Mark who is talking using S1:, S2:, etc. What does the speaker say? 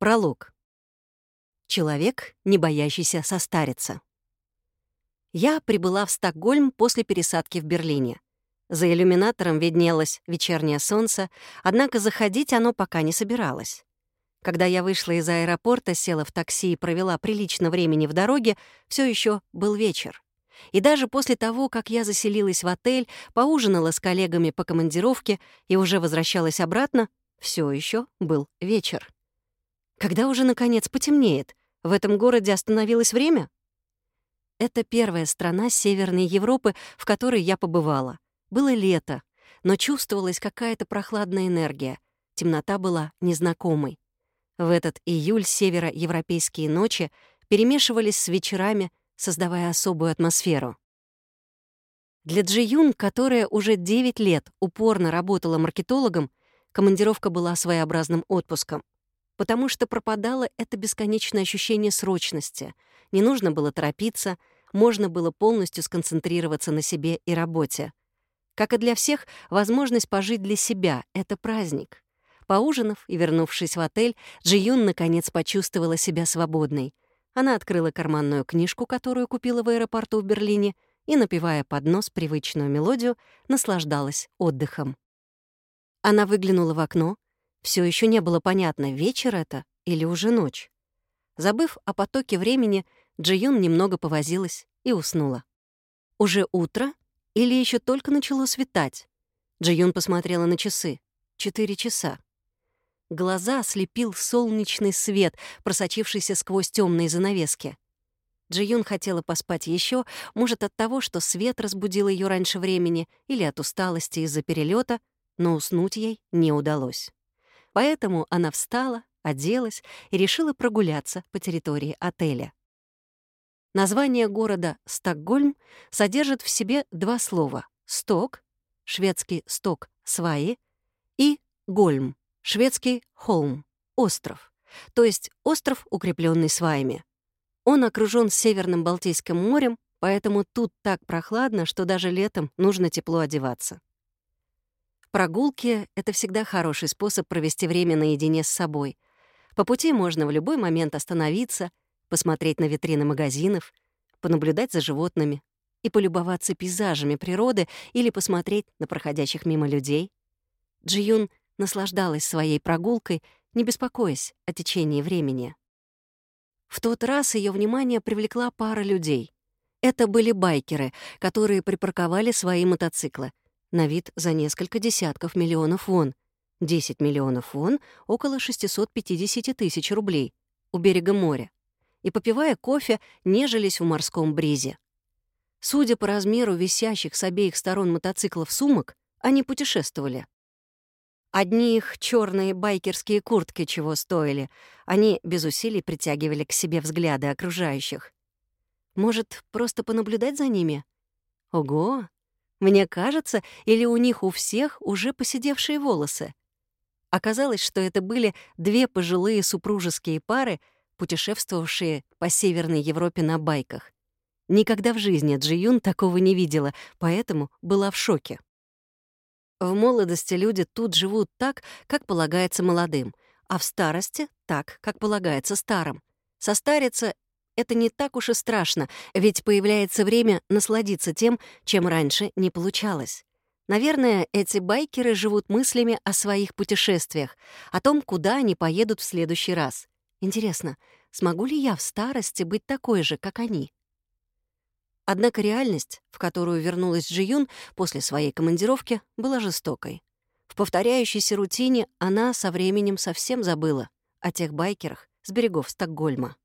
S1: Пролог. Человек, не боящийся состариться. Я прибыла в Стокгольм после пересадки в Берлине. За иллюминатором виднелось вечернее солнце, однако заходить оно пока не собиралось. Когда я вышла из аэропорта, села в такси и провела прилично времени в дороге, все еще был вечер. И даже после того, как я заселилась в отель, поужинала с коллегами по командировке и уже возвращалась обратно, все еще был вечер. Когда уже, наконец, потемнеет? В этом городе остановилось время? Это первая страна Северной Европы, в которой я побывала. Было лето, но чувствовалась какая-то прохладная энергия. Темнота была незнакомой. В этот июль североевропейские ночи перемешивались с вечерами создавая особую атмосферу. Для Джи которая уже 9 лет упорно работала маркетологом, командировка была своеобразным отпуском, потому что пропадало это бесконечное ощущение срочности. Не нужно было торопиться, можно было полностью сконцентрироваться на себе и работе. Как и для всех, возможность пожить для себя — это праздник. Поужинав и вернувшись в отель, Джи Юн наконец почувствовала себя свободной. Она открыла карманную книжку, которую купила в аэропорту в Берлине, и, напевая под нос привычную мелодию, наслаждалась отдыхом. Она выглянула в окно. Все еще не было понятно, вечер это или уже ночь. Забыв о потоке времени, Джиюн немного повозилась и уснула. Уже утро или еще только начало светать? Джиюн посмотрела на часы. Четыре часа. Глаза ослепил солнечный свет, просочившийся сквозь темные занавески. Джиюн хотела поспать еще, может, от того, что свет разбудил ее раньше времени, или от усталости из-за перелета, но уснуть ей не удалось. Поэтому она встала, оделась и решила прогуляться по территории отеля. Название города Стокгольм содержит в себе два слова «сток», шведский «сток» — «сваи» и «гольм», Шведский холм, остров, то есть остров, укрепленный сваями. Он окружен Северным Балтийским морем, поэтому тут так прохладно, что даже летом нужно тепло одеваться. Прогулки — это всегда хороший способ провести время наедине с собой. По пути можно в любой момент остановиться, посмотреть на витрины магазинов, понаблюдать за животными и полюбоваться пейзажами природы или посмотреть на проходящих мимо людей. Джиюн наслаждалась своей прогулкой, не беспокоясь о течении времени. В тот раз ее внимание привлекла пара людей. Это были байкеры, которые припарковали свои мотоциклы. На вид за несколько десятков миллионов вон. 10 миллионов вон — около 650 тысяч рублей у берега моря. И, попивая кофе, нежились в морском бризе. Судя по размеру висящих с обеих сторон мотоциклов сумок, они путешествовали. Одни их черные байкерские куртки чего стоили. Они без усилий притягивали к себе взгляды окружающих. Может, просто понаблюдать за ними? Ого! Мне кажется, или у них у всех уже поседевшие волосы. Оказалось, что это были две пожилые супружеские пары, путешествовавшие по Северной Европе на байках. Никогда в жизни Джиюн такого не видела, поэтому была в шоке. В молодости люди тут живут так, как полагается молодым, а в старости — так, как полагается старым. Состариться — это не так уж и страшно, ведь появляется время насладиться тем, чем раньше не получалось. Наверное, эти байкеры живут мыслями о своих путешествиях, о том, куда они поедут в следующий раз. Интересно, смогу ли я в старости быть такой же, как они? Однако реальность, в которую вернулась Джиюн после своей командировки, была жестокой. В повторяющейся рутине она со временем совсем забыла о тех байкерах с берегов Стокгольма.